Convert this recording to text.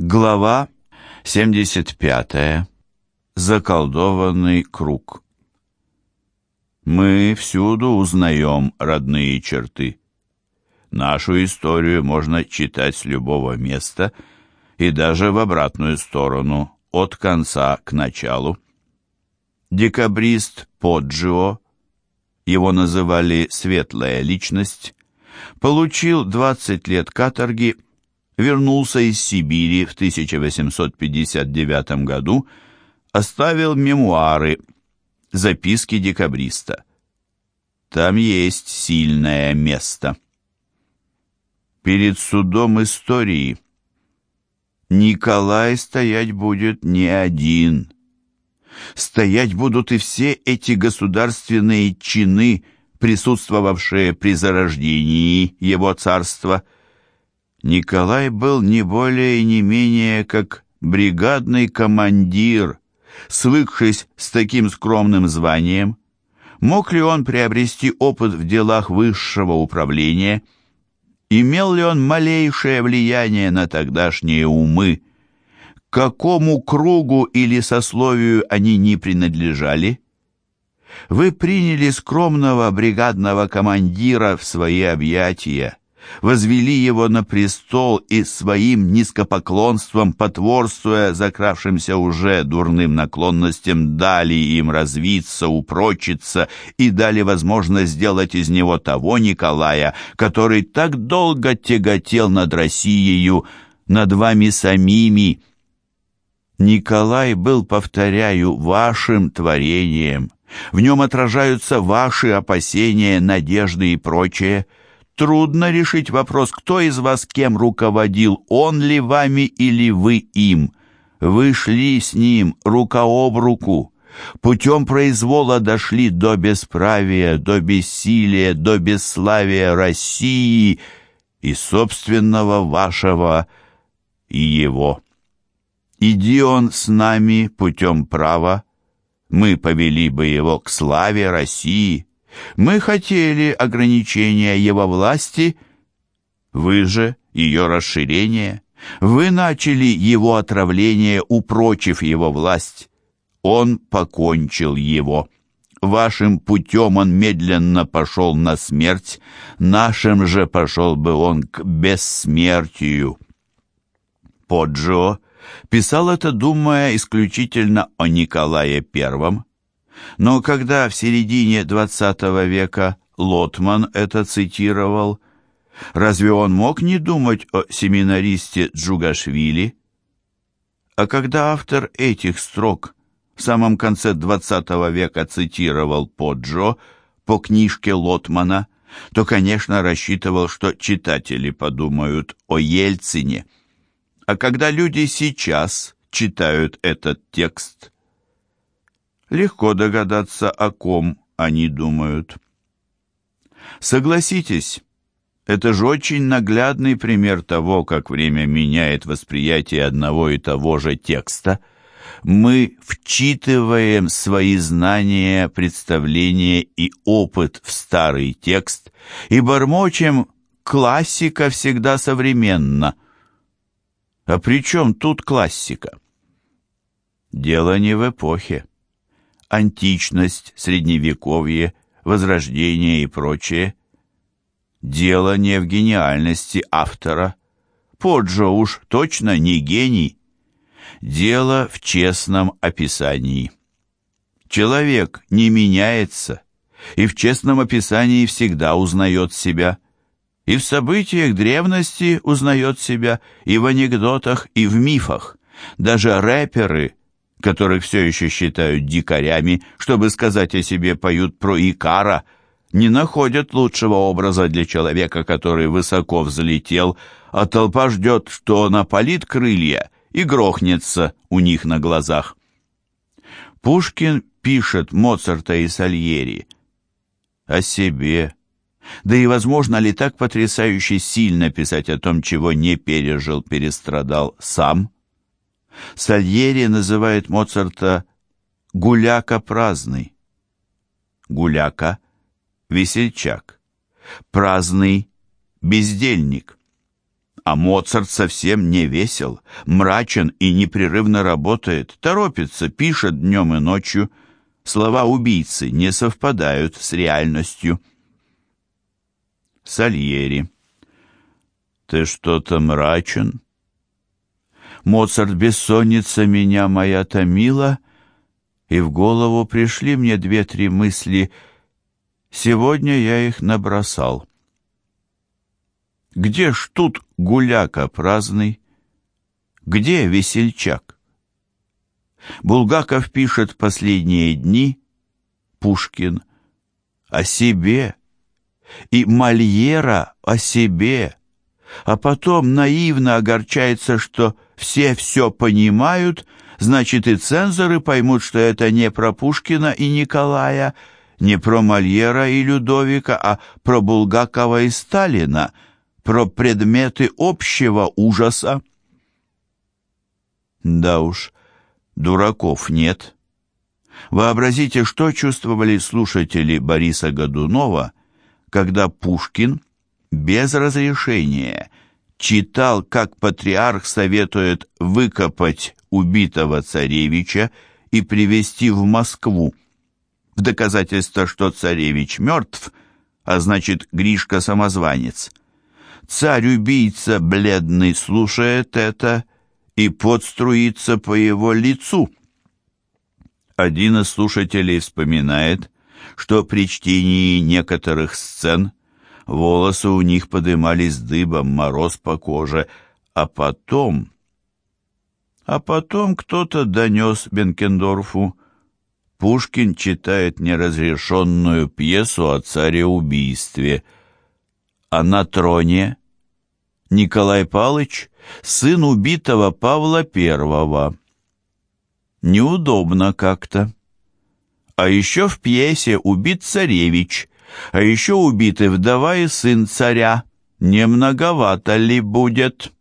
Глава 75. Заколдованный круг. Мы всюду узнаем родные черты. Нашу историю можно читать с любого места и даже в обратную сторону, от конца к началу. Декабрист Поджио, его называли «светлая личность», получил 20 лет каторги вернулся из Сибири в 1859 году, оставил мемуары «Записки декабриста». Там есть сильное место. Перед судом истории Николай стоять будет не один. Стоять будут и все эти государственные чины, присутствовавшие при зарождении его царства – Николай был не более и не менее как бригадный командир, свыкшись с таким скромным званием. Мог ли он приобрести опыт в делах высшего управления? Имел ли он малейшее влияние на тогдашние умы? К какому кругу или сословию они не принадлежали? Вы приняли скромного бригадного командира в свои объятия возвели его на престол и своим низкопоклонством, потворствуя закравшимся уже дурным наклонностям, дали им развиться, упрочиться и дали возможность сделать из него того Николая, который так долго тяготел над Россией, над вами самими. Николай был, повторяю, вашим творением. В нем отражаются ваши опасения, надежды и прочее – Трудно решить вопрос, кто из вас кем руководил, он ли вами или вы им. Вы шли с ним рука об руку. Путем произвола дошли до бесправия, до бессилия, до бесславия России и собственного вашего и его. Иди он с нами путем права, мы повели бы его к славе России, мы хотели ограничения его власти, вы же ее расширение. Вы начали его отравление, упрочив его власть. Он покончил его. Вашим путем он медленно пошел на смерть, нашим же пошел бы он к бессмертию. Поджо писал это, думая исключительно о Николае Первом, но когда в середине XX века Лотман это цитировал, разве он мог не думать о семинаристе Джугашвили? А когда автор этих строк в самом конце XX века цитировал Поджо по книжке Лотмана, то, конечно, рассчитывал, что читатели подумают о Ельцине. А когда люди сейчас читают этот текст – Легко догадаться, о ком они думают. Согласитесь, это же очень наглядный пример того, как время меняет восприятие одного и того же текста. Мы вчитываем свои знания, представления и опыт в старый текст и бормочем «классика всегда современна». А при чем тут классика? Дело не в эпохе античность, средневековье, возрождение и прочее. Дело не в гениальности автора. Поджо уж точно не гений. Дело в честном описании. Человек не меняется, и в честном описании всегда узнает себя. И в событиях древности узнает себя, и в анекдотах, и в мифах. Даже рэперы которых все еще считают дикарями, чтобы сказать о себе поют про Икара, не находят лучшего образа для человека, который высоко взлетел, а толпа ждет, что он опалит крылья и грохнется у них на глазах. Пушкин пишет Моцарта и Сальери о себе. Да и возможно ли так потрясающе сильно писать о том, чего не пережил, перестрадал сам? Сальери называет Моцарта «гуляка праздный». Гуляка – весельчак, праздный – бездельник. А Моцарт совсем не весел, мрачен и непрерывно работает, торопится, пишет днем и ночью. Слова убийцы не совпадают с реальностью. Сальери. Ты что-то мрачен? Моцарт, бессонница меня моя томила, и в голову пришли мне две-три мысли. Сегодня я их набросал. Где ж тут гуляка праздный? Где весельчак? Булгаков пишет последние дни, Пушкин, о себе, и Мольера о себе, а потом наивно огорчается, что все все понимают, значит и цензоры поймут, что это не про Пушкина и Николая, не про Мольера и Людовика, а про Булгакова и Сталина — про предметы общего ужаса. Да уж, дураков нет. Вообразите, что чувствовали слушатели Бориса Годунова, когда Пушкин без разрешения читал, как патриарх советует выкопать убитого царевича и привезти в Москву. В доказательство, что царевич мертв, а значит Гришка самозванец. Царь-убийца бледный слушает это, и подструится по его лицу. Один из слушателей вспоминает, что при чтении некоторых сцен волосы у них подымались дыбом, мороз по коже, а потом... А потом кто-то донес Бенкендорфу, Пушкин читает неразрешенную пьесу о царе-убийстве, а на троне Николай Палыч, сын убитого Павла I. Неудобно как-то. А еще в пьесе убит царевич, а еще убиты вдова и сын царя. Не многовато ли будет?»